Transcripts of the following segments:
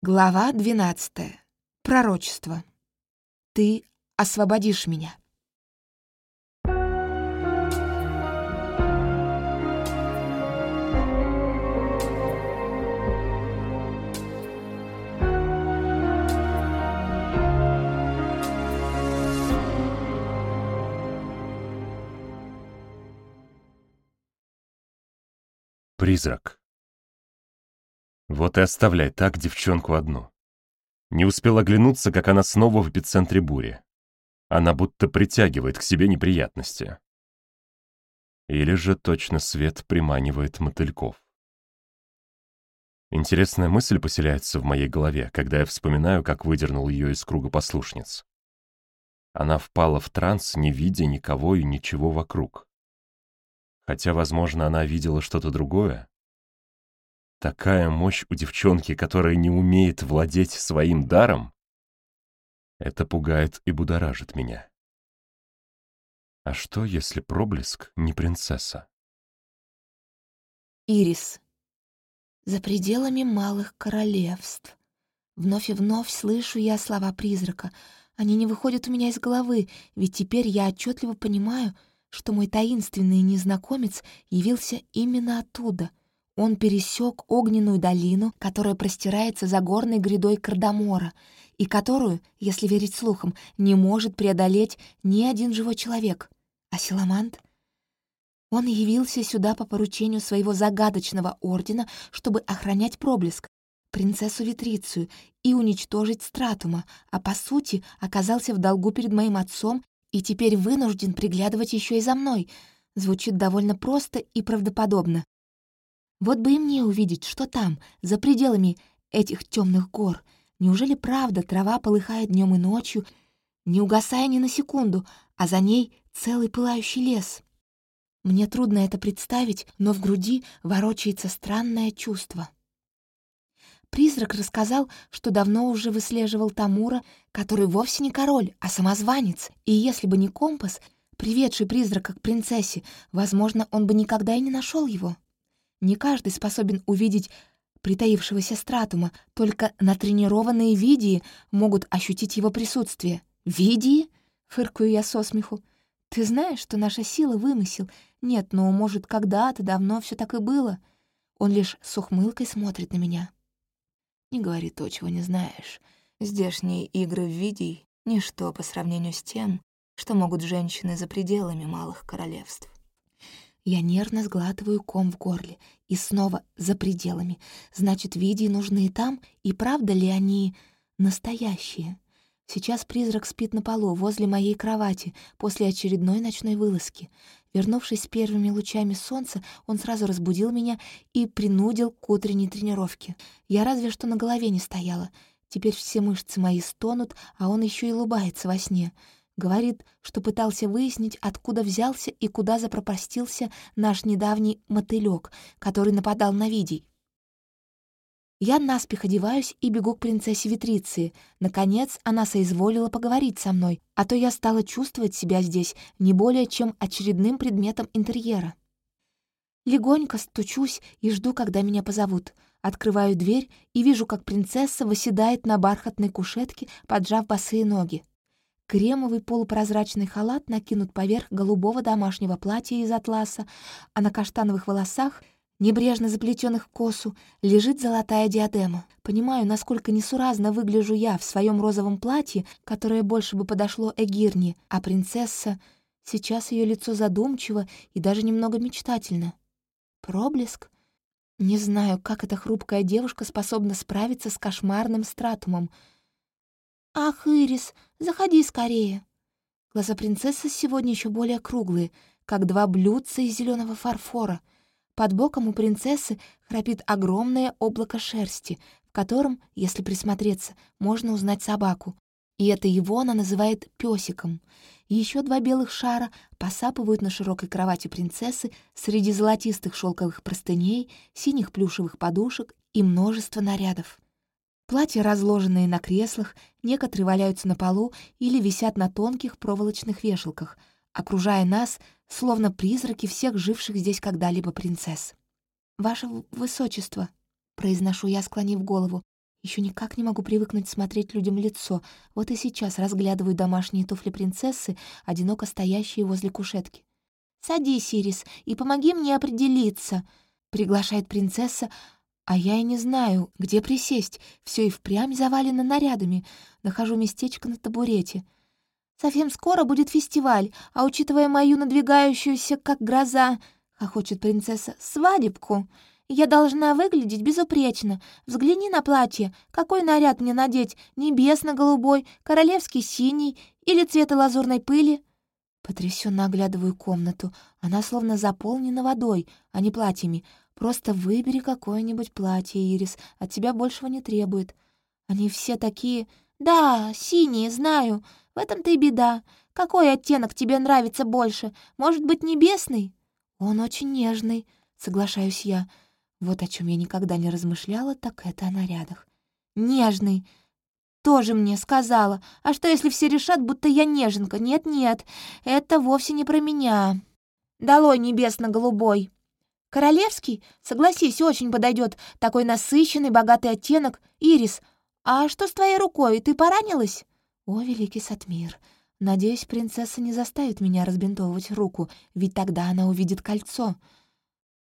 Глава 12. Пророчество. Ты освободишь меня. Призрак. Вот и оставляй так девчонку одну. Не успел оглянуться, как она снова в эпицентре бури. Она будто притягивает к себе неприятности. Или же точно свет приманивает мотыльков. Интересная мысль поселяется в моей голове, когда я вспоминаю, как выдернул ее из круга послушниц. Она впала в транс, не видя никого и ничего вокруг. Хотя, возможно, она видела что-то другое, Такая мощь у девчонки, которая не умеет владеть своим даром? Это пугает и будоражит меня. А что, если проблеск не принцесса? Ирис. За пределами малых королевств. Вновь и вновь слышу я слова призрака. Они не выходят у меня из головы, ведь теперь я отчетливо понимаю, что мой таинственный незнакомец явился именно оттуда — он пересек огненную долину, которая простирается за горной грядой Кардамора, и которую, если верить слухам, не может преодолеть ни один живой человек. А Силамант? Он явился сюда по поручению своего загадочного ордена, чтобы охранять проблеск, принцессу Витрицию, и уничтожить Стратума, а по сути оказался в долгу перед моим отцом и теперь вынужден приглядывать еще и за мной. Звучит довольно просто и правдоподобно. Вот бы и мне увидеть, что там, за пределами этих темных гор. Неужели правда трава полыхает днем и ночью, не угасая ни на секунду, а за ней целый пылающий лес? Мне трудно это представить, но в груди ворочается странное чувство. Призрак рассказал, что давно уже выслеживал Тамура, который вовсе не король, а самозванец, и если бы не компас, приведший призрака к принцессе, возможно, он бы никогда и не нашел его. Не каждый способен увидеть притаившегося стратума, только натренированные видии могут ощутить его присутствие. «Видии?» — фыркаю я со смеху. «Ты знаешь, что наша сила — вымысел? Нет, но, может, когда-то давно все так и было?» Он лишь с ухмылкой смотрит на меня. «Не говори то, чего не знаешь. Здешние игры в видей — ничто по сравнению с тем, что могут женщины за пределами малых королевств. Я нервно сглатываю ком в горле. И снова за пределами. Значит, види нужны там, и правда ли они настоящие? Сейчас призрак спит на полу, возле моей кровати, после очередной ночной вылазки. Вернувшись с первыми лучами солнца, он сразу разбудил меня и принудил к утренней тренировке. Я разве что на голове не стояла. Теперь все мышцы мои стонут, а он еще и улыбается во сне — Говорит, что пытался выяснить, откуда взялся и куда запропастился наш недавний мотылёк, который нападал на Видий. Я наспех одеваюсь и бегу к принцессе Витриции. Наконец, она соизволила поговорить со мной, а то я стала чувствовать себя здесь не более чем очередным предметом интерьера. Легонько стучусь и жду, когда меня позовут. Открываю дверь и вижу, как принцесса восседает на бархатной кушетке, поджав босые ноги. Кремовый полупрозрачный халат накинут поверх голубого домашнего платья из атласа, а на каштановых волосах, небрежно заплетенных в косу, лежит золотая диадема. Понимаю, насколько несуразно выгляжу я в своем розовом платье, которое больше бы подошло Эгирне, а принцесса... Сейчас ее лицо задумчиво и даже немного мечтательно. Проблеск? Не знаю, как эта хрупкая девушка способна справиться с кошмарным стратумом — «Ах, Ирис, заходи скорее!» Глаза принцессы сегодня еще более круглые, как два блюдца из зеленого фарфора. Под боком у принцессы храпит огромное облако шерсти, в котором, если присмотреться, можно узнать собаку. И это его она называет песиком. Еще два белых шара посапывают на широкой кровати принцессы среди золотистых шелковых простыней, синих плюшевых подушек и множества нарядов. Платья, разложенные на креслах, некоторые валяются на полу или висят на тонких проволочных вешалках, окружая нас, словно призраки всех живших здесь когда-либо принцесс. «Ваше высочество», — произношу я, склонив голову, Еще никак не могу привыкнуть смотреть людям лицо. Вот и сейчас разглядываю домашние туфли принцессы, одиноко стоящие возле кушетки. «Садись, Ирис, и помоги мне определиться», — приглашает принцесса, а я и не знаю, где присесть. Все и впрямь завалено нарядами. Нахожу местечко на табурете. «Совсем скоро будет фестиваль, а учитывая мою надвигающуюся, как гроза, — хохочет принцесса, — свадебку, я должна выглядеть безупречно. Взгляни на платье. Какой наряд мне надеть? Небесно-голубой, королевский синий или цвета лазурной пыли?» Потрясенно оглядываю комнату. Она словно заполнена водой, а не платьями. Просто выбери какое-нибудь платье, Ирис. От тебя большего не требует. Они все такие... «Да, синие, знаю. В этом-то и беда. Какой оттенок тебе нравится больше? Может быть, небесный?» «Он очень нежный», — соглашаюсь я. Вот о чем я никогда не размышляла, так это о нарядах. «Нежный!» «Тоже мне сказала. А что, если все решат, будто я неженка? Нет-нет, это вовсе не про меня. Долой небесно-голубой!» «Королевский? Согласись, очень подойдет. Такой насыщенный, богатый оттенок. Ирис, а что с твоей рукой? Ты поранилась?» «О, великий Сатмир!» Надеюсь, принцесса не заставит меня разбинтовывать руку, ведь тогда она увидит кольцо.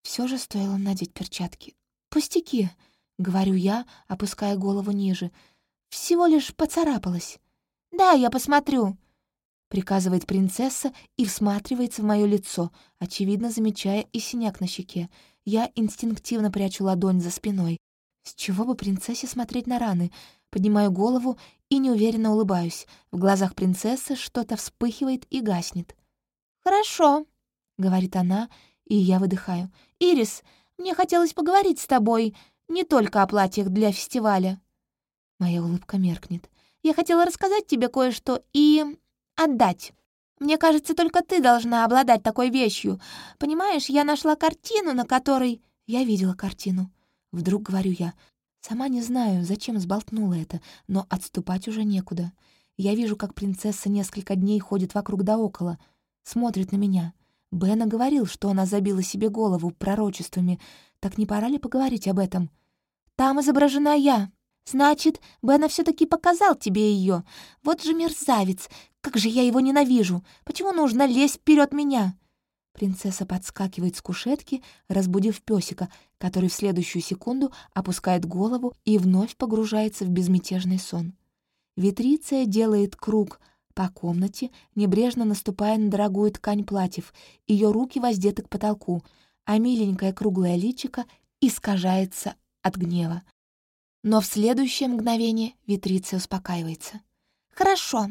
Все же стоило надеть перчатки. «Пустяки», — говорю я, опуская голову ниже. «Всего лишь поцарапалась». «Да, я посмотрю», — приказывает принцесса и всматривается в мое лицо, очевидно замечая и синяк на щеке. Я инстинктивно прячу ладонь за спиной. С чего бы принцессе смотреть на раны? Поднимаю голову и неуверенно улыбаюсь. В глазах принцессы что-то вспыхивает и гаснет. «Хорошо», — говорит она, и я выдыхаю. «Ирис, мне хотелось поговорить с тобой, не только о платьях для фестиваля». Моя улыбка меркнет. «Я хотела рассказать тебе кое-что и... отдать. Мне кажется, только ты должна обладать такой вещью. Понимаешь, я нашла картину, на которой...» Я видела картину. Вдруг говорю я. Сама не знаю, зачем сболтнула это, но отступать уже некуда. Я вижу, как принцесса несколько дней ходит вокруг да около, смотрит на меня — Бена говорил, что она забила себе голову пророчествами. Так не пора ли поговорить об этом? Там изображена я. Значит, Бена все таки показал тебе ее. Вот же мерзавец! Как же я его ненавижу! Почему нужно лезть вперед меня?» Принцесса подскакивает с кушетки, разбудив песика, который в следующую секунду опускает голову и вновь погружается в безмятежный сон. Витриция делает круг — по комнате, небрежно наступая на дорогую ткань платьев. Ее руки воздеты к потолку, а миленькое круглое личико искажается от гнева. Но в следующее мгновение Витриция успокаивается. «Хорошо,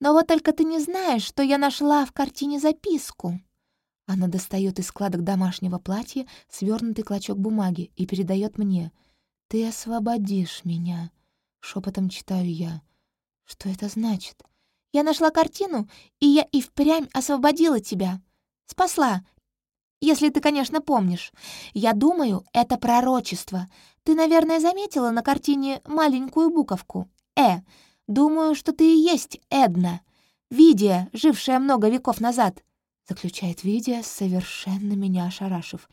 но вот только ты не знаешь, что я нашла в картине записку». Она достает из складок домашнего платья свернутый клочок бумаги и передает мне. «Ты освободишь меня», — шепотом читаю я. «Что это значит?» Я нашла картину, и я и впрямь освободила тебя. Спасла, если ты, конечно, помнишь. Я думаю, это пророчество. Ты, наверное, заметила на картине маленькую буковку «Э». Думаю, что ты и есть Эдна, Видия, жившая много веков назад», — заключает Видия, совершенно меня ошарашив.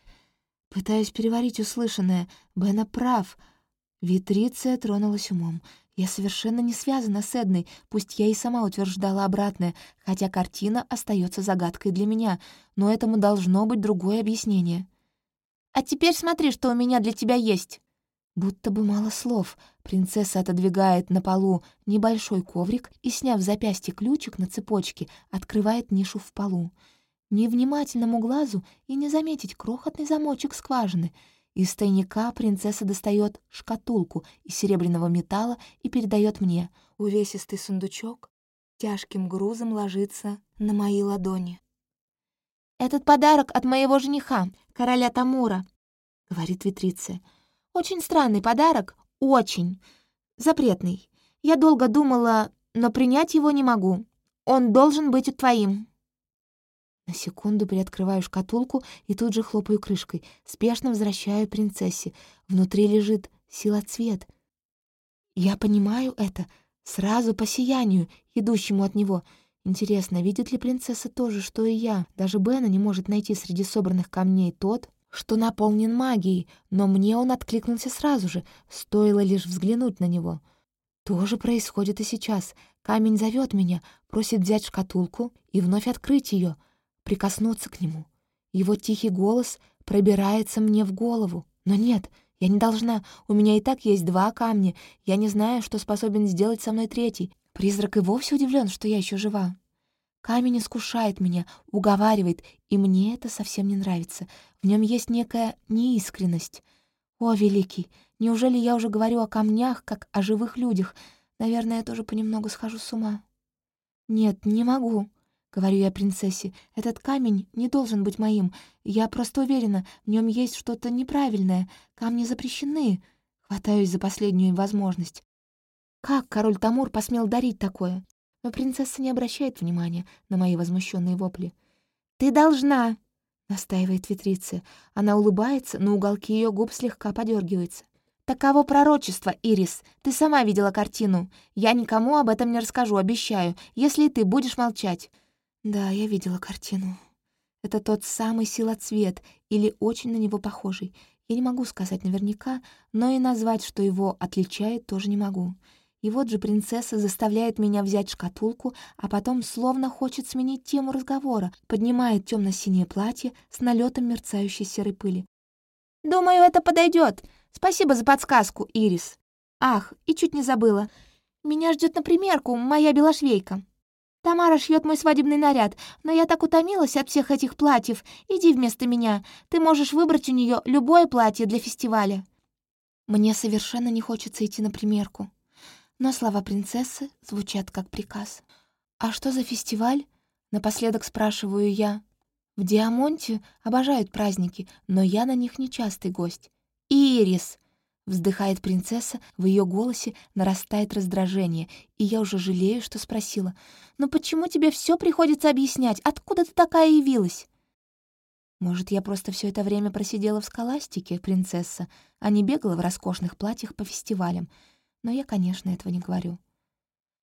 Пытаюсь переварить услышанное. Бена прав. Витриция тронулась умом. Я совершенно не связана с Эдной, пусть я и сама утверждала обратное, хотя картина остается загадкой для меня, но этому должно быть другое объяснение. «А теперь смотри, что у меня для тебя есть!» Будто бы мало слов. Принцесса отодвигает на полу небольшой коврик и, сняв запястье ключик на цепочке, открывает нишу в полу. Невнимательному глазу и не заметить крохотный замочек скважины — из тайника принцесса достает шкатулку из серебряного металла и передает мне. Увесистый сундучок тяжким грузом ложится на мои ладони. «Этот подарок от моего жениха, короля Тамура», — говорит Витриция. «Очень странный подарок, очень. Запретный. Я долго думала, но принять его не могу. Он должен быть твоим». На секунду приоткрываю шкатулку и тут же хлопаю крышкой. Спешно возвращаю принцессе. Внутри лежит силоцвет. Я понимаю это сразу по сиянию, идущему от него. Интересно, видит ли принцесса то же, что и я? Даже Бена не может найти среди собранных камней тот, что наполнен магией, но мне он откликнулся сразу же, стоило лишь взглянуть на него. То же происходит и сейчас. Камень зовет меня, просит взять шкатулку и вновь открыть ее, прикоснуться к нему. Его тихий голос пробирается мне в голову. Но нет, я не должна. У меня и так есть два камня. Я не знаю, что способен сделать со мной третий. Призрак и вовсе удивлен, что я еще жива. Камень искушает меня, уговаривает, и мне это совсем не нравится. В нем есть некая неискренность. О, великий, неужели я уже говорю о камнях, как о живых людях? Наверное, я тоже понемногу схожу с ума. Нет, не могу. — говорю я принцессе, — «этот камень не должен быть моим. Я просто уверена, в нем есть что-то неправильное. Камни запрещены». Хватаюсь за последнюю возможность. Как король Тамур посмел дарить такое? Но принцесса не обращает внимания на мои возмущенные вопли. «Ты должна!» — настаивает Витриция. Она улыбается, но уголки ее губ слегка подергиваются. «Таково пророчество, Ирис. Ты сама видела картину. Я никому об этом не расскажу, обещаю, если ты будешь молчать». Да, я видела картину. Это тот самый силоцвет или очень на него похожий. Я не могу сказать наверняка, но и назвать, что его отличает, тоже не могу. И вот же принцесса заставляет меня взять шкатулку, а потом словно хочет сменить тему разговора, поднимает темно синее платье с налетом мерцающей серой пыли. «Думаю, это подойдет. Спасибо за подсказку, Ирис. Ах, и чуть не забыла. Меня ждет на примерку моя белошвейка». «Тамара шьет мой свадебный наряд, но я так утомилась от всех этих платьев. Иди вместо меня. Ты можешь выбрать у нее любое платье для фестиваля». Мне совершенно не хочется идти на примерку. Но слова принцессы звучат как приказ. «А что за фестиваль?» — напоследок спрашиваю я. В Диамонте обожают праздники, но я на них нечастый гость. «Ирис!» Вздыхает принцесса, в ее голосе нарастает раздражение, и я уже жалею, что спросила. «Но почему тебе все приходится объяснять? Откуда ты такая явилась?» Может, я просто все это время просидела в скаластике, принцесса, а не бегала в роскошных платьях по фестивалям. Но я, конечно, этого не говорю.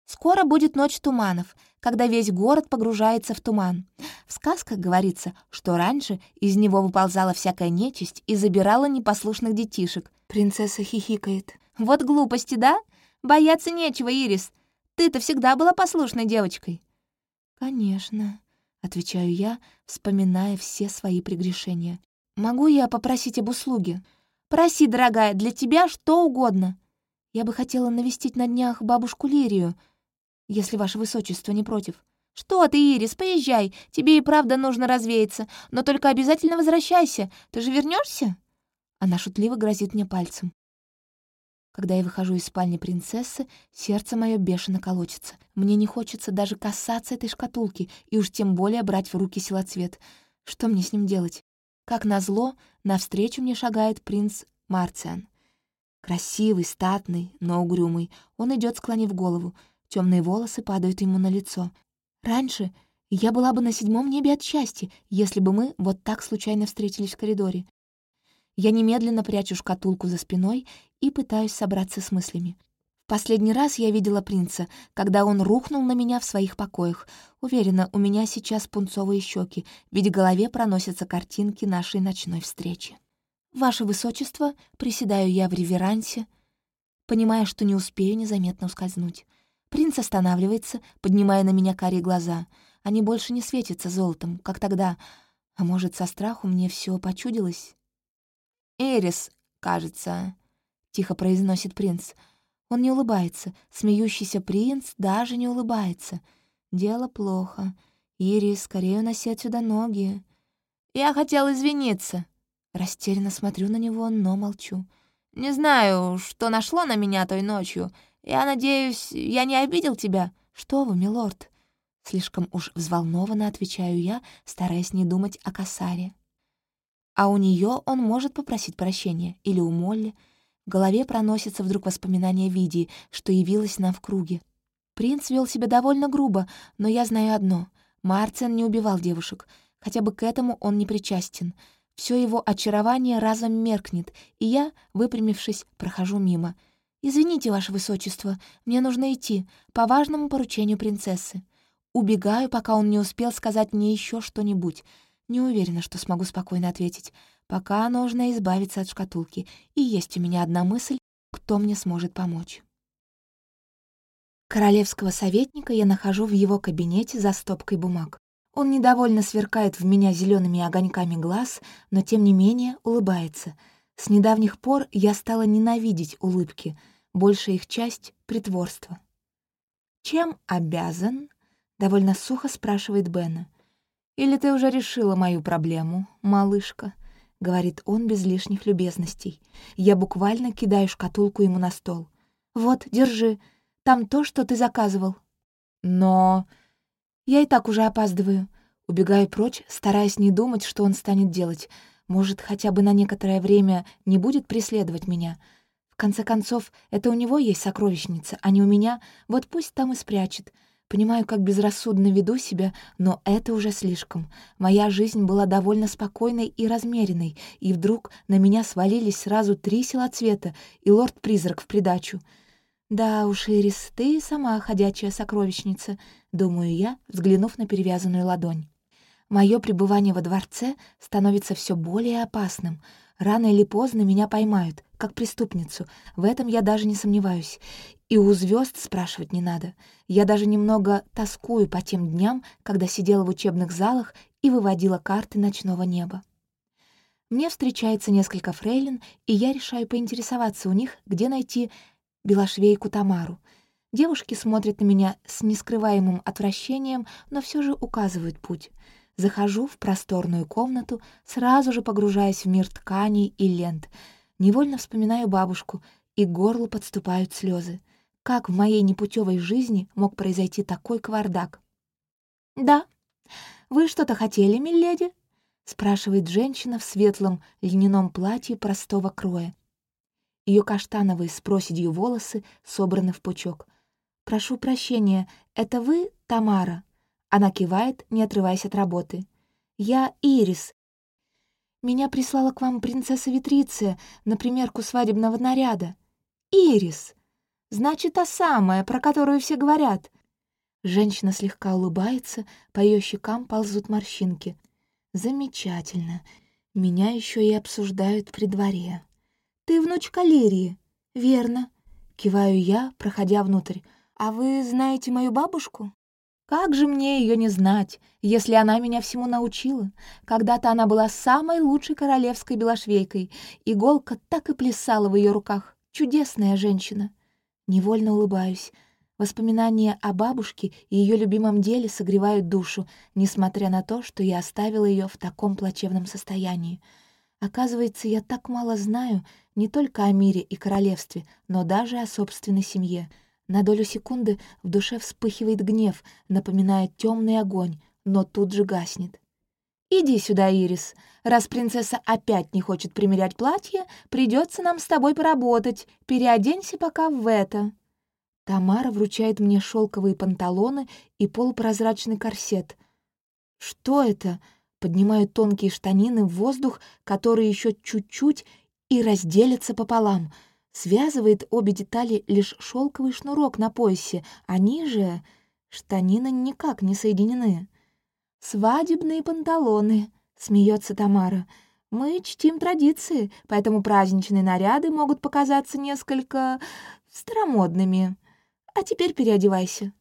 Скоро будет ночь туманов, когда весь город погружается в туман. В сказках говорится, что раньше из него выползала всякая нечисть и забирала непослушных детишек. Принцесса хихикает. «Вот глупости, да? Бояться нечего, Ирис. Ты-то всегда была послушной девочкой». «Конечно», — отвечаю я, вспоминая все свои прегрешения. «Могу я попросить об услуге?» «Проси, дорогая, для тебя что угодно. Я бы хотела навестить на днях бабушку Лирию, если ваше высочество не против». «Что ты, Ирис, поезжай, тебе и правда нужно развеяться, но только обязательно возвращайся. Ты же вернешься? Она шутливо грозит мне пальцем. Когда я выхожу из спальни принцессы, сердце мое бешено колотится. Мне не хочется даже касаться этой шкатулки и уж тем более брать в руки силоцвет. Что мне с ним делать? Как назло, навстречу мне шагает принц Марциан. Красивый, статный, но угрюмый. Он идет, склонив голову. Темные волосы падают ему на лицо. Раньше я была бы на седьмом небе от счастья, если бы мы вот так случайно встретились в коридоре. Я немедленно прячу шкатулку за спиной и пытаюсь собраться с мыслями. В последний раз я видела принца, когда он рухнул на меня в своих покоях. Уверена, у меня сейчас пунцовые щеки, ведь в голове проносятся картинки нашей ночной встречи. «Ваше высочество», приседаю я в реверансе, понимая, что не успею незаметно ускользнуть. Принц останавливается, поднимая на меня карие глаза. Они больше не светятся золотом, как тогда. А может, со страху мне все почудилось? «Эрис, кажется», — тихо произносит принц. Он не улыбается. Смеющийся принц даже не улыбается. Дело плохо. Ирис, скорее уноси отсюда ноги. «Я хотел извиниться». Растерянно смотрю на него, но молчу. «Не знаю, что нашло на меня той ночью. Я надеюсь, я не обидел тебя?» «Что вы, милорд?» Слишком уж взволнованно отвечаю я, стараясь не думать о косаре. А у нее он может попросить прощения, или у Молли. В голове проносится вдруг воспоминание Видии, что явилась нам в круге. Принц вел себя довольно грубо, но я знаю одно — Марциан не убивал девушек. Хотя бы к этому он не причастен. Все его очарование разом меркнет, и я, выпрямившись, прохожу мимо — «Извините, Ваше Высочество, мне нужно идти, по важному поручению принцессы». Убегаю, пока он не успел сказать мне еще что-нибудь. Не уверена, что смогу спокойно ответить. Пока нужно избавиться от шкатулки, и есть у меня одна мысль, кто мне сможет помочь. Королевского советника я нахожу в его кабинете за стопкой бумаг. Он недовольно сверкает в меня зелеными огоньками глаз, но тем не менее улыбается. С недавних пор я стала ненавидеть улыбки, большая их часть — притворство. «Чем обязан?» — довольно сухо спрашивает Бена. «Или ты уже решила мою проблему, малышка?» — говорит он без лишних любезностей. Я буквально кидаю шкатулку ему на стол. «Вот, держи», там то, что ты заказывал». «Но...» «Я и так уже опаздываю». Убегаю прочь, стараясь не думать, что он станет делать. Может, хотя бы на некоторое время не будет преследовать меня. В конце концов, это у него есть сокровищница, а не у меня. Вот пусть там и спрячет. Понимаю, как безрассудно веду себя, но это уже слишком. Моя жизнь была довольно спокойной и размеренной, и вдруг на меня свалились сразу три села цвета и лорд-призрак в придачу — «Да уж, Ирис, ты сама ходячая сокровищница», — думаю я, взглянув на перевязанную ладонь. Мое пребывание во дворце становится все более опасным. Рано или поздно меня поймают, как преступницу. В этом я даже не сомневаюсь. И у звезд спрашивать не надо. Я даже немного тоскую по тем дням, когда сидела в учебных залах и выводила карты ночного неба. Мне встречается несколько фрейлин, и я решаю поинтересоваться у них, где найти белошвейку Тамару. Девушки смотрят на меня с нескрываемым отвращением, но все же указывают путь. Захожу в просторную комнату, сразу же погружаясь в мир тканей и лент. Невольно вспоминаю бабушку, и горлу подступают слезы. Как в моей непутевой жизни мог произойти такой кавардак? «Да. Вы что-то хотели, миледи?» — спрашивает женщина в светлом льняном платье простого кроя. Ее каштановые с проседью волосы собраны в пучок. «Прошу прощения, это вы, Тамара?» Она кивает, не отрываясь от работы. «Я Ирис. Меня прислала к вам принцесса Витриция на примерку свадебного наряда. Ирис! Значит, та самая, про которую все говорят». Женщина слегка улыбается, по ее щекам ползут морщинки. «Замечательно. Меня еще и обсуждают при дворе». «Ты внучка Лирии?» «Верно», — киваю я, проходя внутрь. «А вы знаете мою бабушку?» «Как же мне ее не знать, если она меня всему научила? Когда-то она была самой лучшей королевской белошвейкой. Иголка так и плясала в ее руках. Чудесная женщина». Невольно улыбаюсь. Воспоминания о бабушке и ее любимом деле согревают душу, несмотря на то, что я оставила ее в таком плачевном состоянии. Оказывается, я так мало знаю не только о мире и королевстве, но даже о собственной семье. На долю секунды в душе вспыхивает гнев, напоминая темный огонь, но тут же гаснет. «Иди сюда, Ирис. Раз принцесса опять не хочет примерять платье, придется нам с тобой поработать. Переоденься пока в это». Тамара вручает мне шелковые панталоны и полупрозрачный корсет. «Что это?» Поднимают тонкие штанины в воздух, который еще чуть-чуть и разделится пополам. Связывает обе детали лишь шелковый шнурок на поясе, они же штанины никак не соединены. «Свадебные панталоны», — смеется Тамара. «Мы чтим традиции, поэтому праздничные наряды могут показаться несколько старомодными. А теперь переодевайся».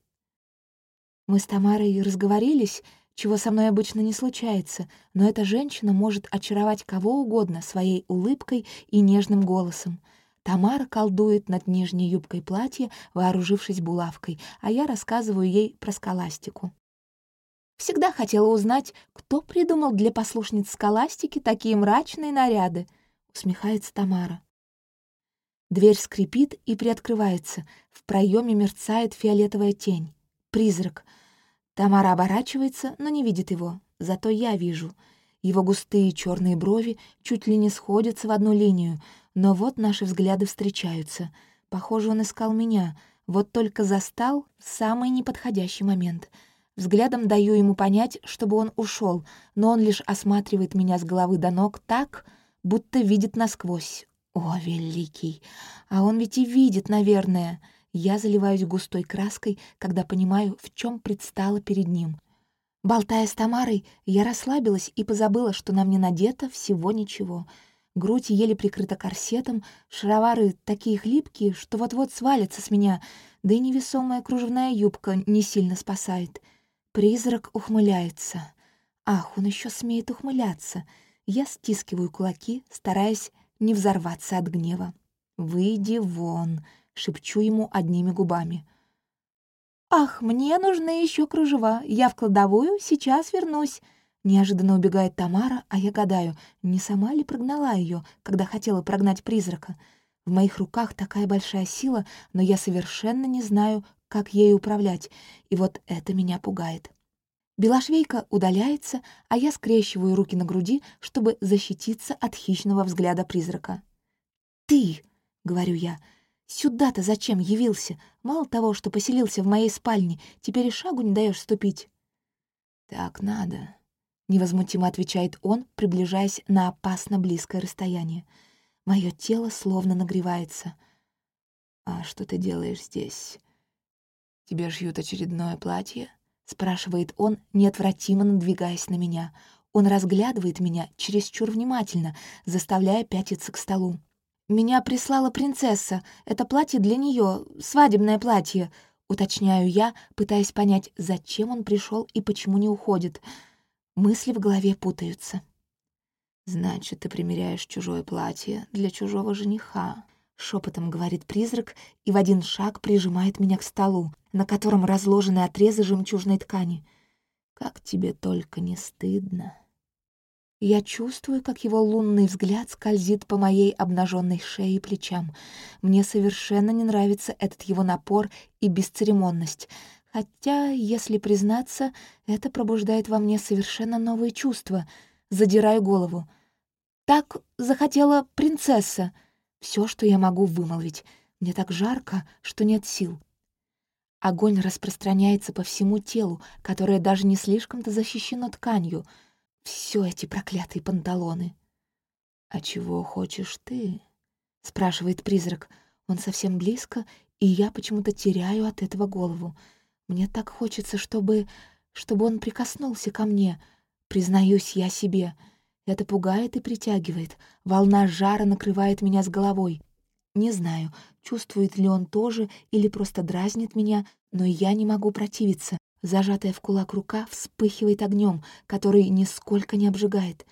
Мы с Тамарой разговорились, чего со мной обычно не случается, но эта женщина может очаровать кого угодно своей улыбкой и нежным голосом. Тамара колдует над нижней юбкой платья, вооружившись булавкой, а я рассказываю ей про скаластику. Всегда хотела узнать, кто придумал для послушниц скаластики такие мрачные наряды, усмехается Тамара. Дверь скрипит и приоткрывается. В проеме мерцает фиолетовая тень. Призрак — Тамара оборачивается, но не видит его, зато я вижу. Его густые черные брови чуть ли не сходятся в одну линию, но вот наши взгляды встречаются. Похоже, он искал меня, вот только застал самый неподходящий момент. Взглядом даю ему понять, чтобы он ушел, но он лишь осматривает меня с головы до ног так, будто видит насквозь. О, великий! А он ведь и видит, наверное. Я заливаюсь густой краской, когда понимаю, в чем предстала перед ним. Болтая с Тамарой, я расслабилась и позабыла, что на мне надето всего ничего. Грудь еле прикрыта корсетом, шаровары такие хлипкие, что вот-вот свалятся с меня, да и невесомая кружевная юбка не сильно спасает. Призрак ухмыляется. Ах, он еще смеет ухмыляться. Я стискиваю кулаки, стараясь не взорваться от гнева. «Выйди вон», — шепчу ему одними губами. «Ах, мне нужны еще кружева. Я в кладовую, сейчас вернусь». Неожиданно убегает Тамара, а я гадаю, не сама ли прогнала ее, когда хотела прогнать призрака. В моих руках такая большая сила, но я совершенно не знаю, как ею управлять, и вот это меня пугает. Белошвейка удаляется, а я скрещиваю руки на груди, чтобы защититься от хищного взгляда призрака. «Ты!» — говорю я — Сюда-то зачем явился? Мало того, что поселился в моей спальне, теперь и шагу не даешь ступить. Так надо, невозмутимо отвечает он, приближаясь на опасно близкое расстояние. Мое тело словно нагревается. А что ты делаешь здесь? Тебе шьют очередное платье? спрашивает он, неотвратимо надвигаясь на меня. Он разглядывает меня чересчур внимательно, заставляя пятиться к столу. «Меня прислала принцесса. Это платье для нее, свадебное платье», — уточняю я, пытаясь понять, зачем он пришел и почему не уходит. Мысли в голове путаются. «Значит, ты примеряешь чужое платье для чужого жениха», — шепотом говорит призрак и в один шаг прижимает меня к столу, на котором разложены отрезы жемчужной ткани. «Как тебе только не стыдно!» Я чувствую, как его лунный взгляд скользит по моей обнаженной шее и плечам. Мне совершенно не нравится этот его напор и бесцеремонность. Хотя, если признаться, это пробуждает во мне совершенно новые чувства. Задираю голову. «Так захотела принцесса!» Все, что я могу вымолвить. Мне так жарко, что нет сил. Огонь распространяется по всему телу, которое даже не слишком-то защищено тканью — все эти проклятые панталоны. «А чего хочешь ты?» — спрашивает призрак. Он совсем близко, и я почему-то теряю от этого голову. Мне так хочется, чтобы... чтобы он прикоснулся ко мне. Признаюсь я себе. Это пугает и притягивает. Волна жара накрывает меня с головой. Не знаю, чувствует ли он тоже или просто дразнит меня, но я не могу противиться. Зажатая в кулак рука вспыхивает огнем, который нисколько не обжигает.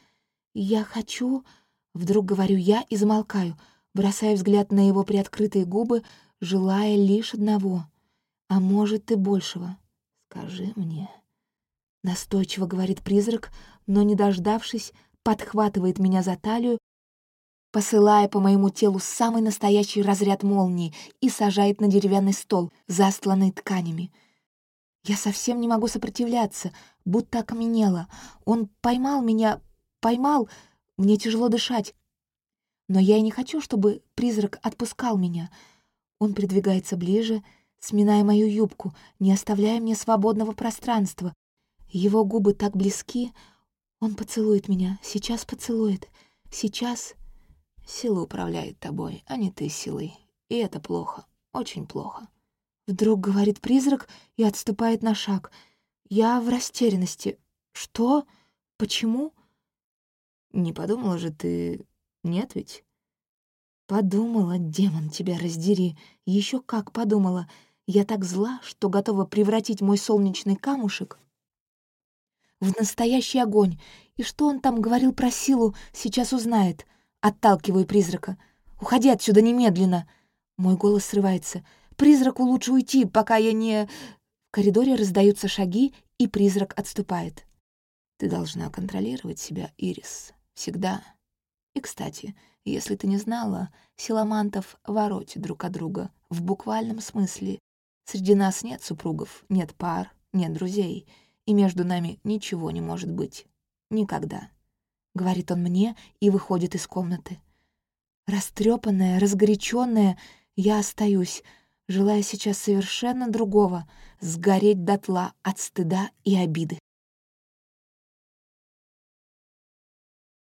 «Я хочу...» — вдруг говорю я и замолкаю, бросая взгляд на его приоткрытые губы, желая лишь одного. А может, и большего. «Скажи мне...» Настойчиво говорит призрак, но, не дождавшись, подхватывает меня за талию, посылая по моему телу самый настоящий разряд молнии и сажает на деревянный стол, застланный тканями — я совсем не могу сопротивляться, будто окаменела. Он поймал меня, поймал, мне тяжело дышать. Но я и не хочу, чтобы призрак отпускал меня. Он придвигается ближе, сминая мою юбку, не оставляя мне свободного пространства. Его губы так близки. Он поцелует меня, сейчас поцелует, сейчас... Сила управляет тобой, а не ты силой. И это плохо, очень плохо. Вдруг говорит призрак и отступает на шаг. Я в растерянности. Что? Почему? Не подумала же ты... Нет ведь? Подумала, демон тебя раздери. Еще как подумала. Я так зла, что готова превратить мой солнечный камушек в настоящий огонь. И что он там говорил про силу, сейчас узнает. Отталкиваю призрака. «Уходи отсюда немедленно!» Мой голос срывается. Призраку лучше уйти, пока я не...» В коридоре раздаются шаги, и призрак отступает. «Ты должна контролировать себя, Ирис. Всегда. И, кстати, если ты не знала, силамантов воротят друг от друга. В буквальном смысле. Среди нас нет супругов, нет пар, нет друзей. И между нами ничего не может быть. Никогда. Говорит он мне и выходит из комнаты. Растрепанная, разгоряченная, я остаюсь, желая сейчас совершенно другого — сгореть дотла от стыда и обиды.